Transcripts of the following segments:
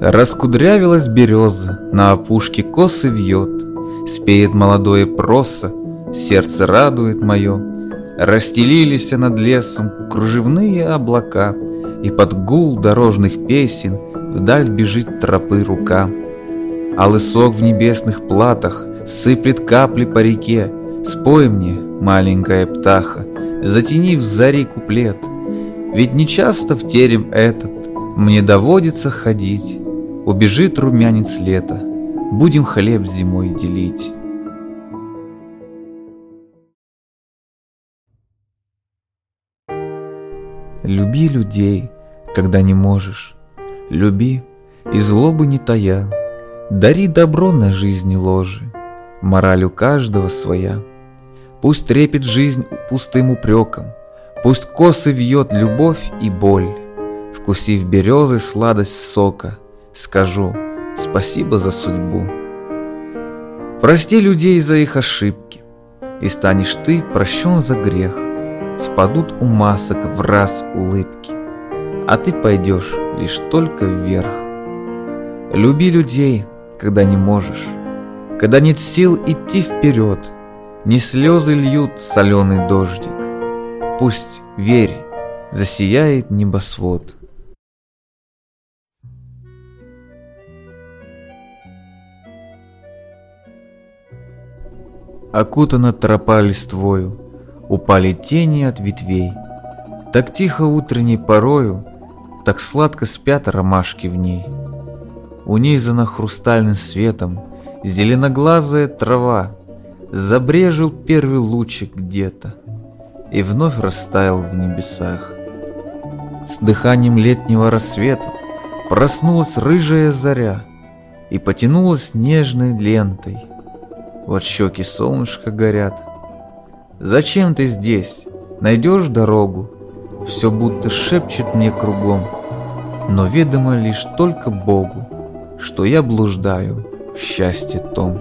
Раскудрявилась береза, на опушке косы вьет, Спеет молодое проса, сердце радует мое. Расстелились над лесом кружевные облака, И под гул дорожных песен вдаль бежит тропы рука. А лысок в небесных платах сыплет капли по реке. Спой мне, маленькая птаха, затяни в зари куплет. Ведь нечасто в терем этот мне доводится ходить. Убежит румянец лета, будем хлеб зимой делить. Люби людей, когда не можешь. Люби, и злобы не тая. Дари добро на жизни ложи. Мораль у каждого своя. Пусть трепет жизнь пустым упреком, Пусть косы вьет любовь и боль. Вкусив березы сладость сока, Скажу спасибо за судьбу. Прости людей за их ошибки, И станешь ты прощен за грех. Спадут у масок в раз улыбки, А ты пойдешь лишь только вверх. Люби людей, когда не можешь, Когда нет сил идти вперед, Не слезы льют соленый дождик, Пусть, верь, засияет небосвод. Окутана тропа листвою, Упали тени от ветвей. Так тихо утренней порою, Так сладко спят ромашки в ней. Унизана хрустальным светом Зеленоглазая трава, Забрежил первый лучик где-то И вновь растаял в небесах. С дыханием летнего рассвета Проснулась рыжая заря И потянулась нежной лентой. Вот щеки солнышка горят, Зачем ты здесь? Найдешь дорогу? Все будто шепчет мне кругом, Но ведомо лишь только Богу, Что я блуждаю в счастье том.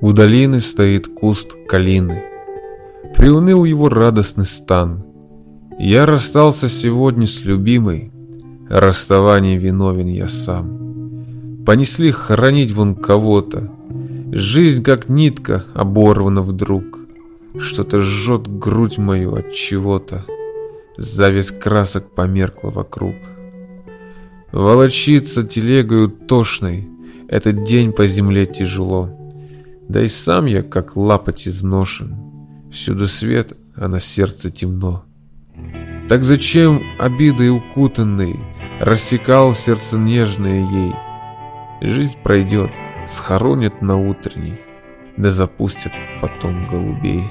У долины стоит куст калины. Приуныл его радостный стан. Я расстался сегодня с любимой, Расставание виновен я сам. Понесли хоронить вон кого-то. Жизнь, как нитка, оборвана вдруг. Что-то жжет грудь мою от чего-то. Зависть красок померкла вокруг. Волочиться телегою тошной, Этот день по земле тяжело. Да и сам я, как лапоть изношен. Всюду свет, а на сердце темно. Так зачем обидой укутанный Рассекал сердце нежное ей? Жизнь пройдет, схоронят на утренней, Да запустят потом голубей.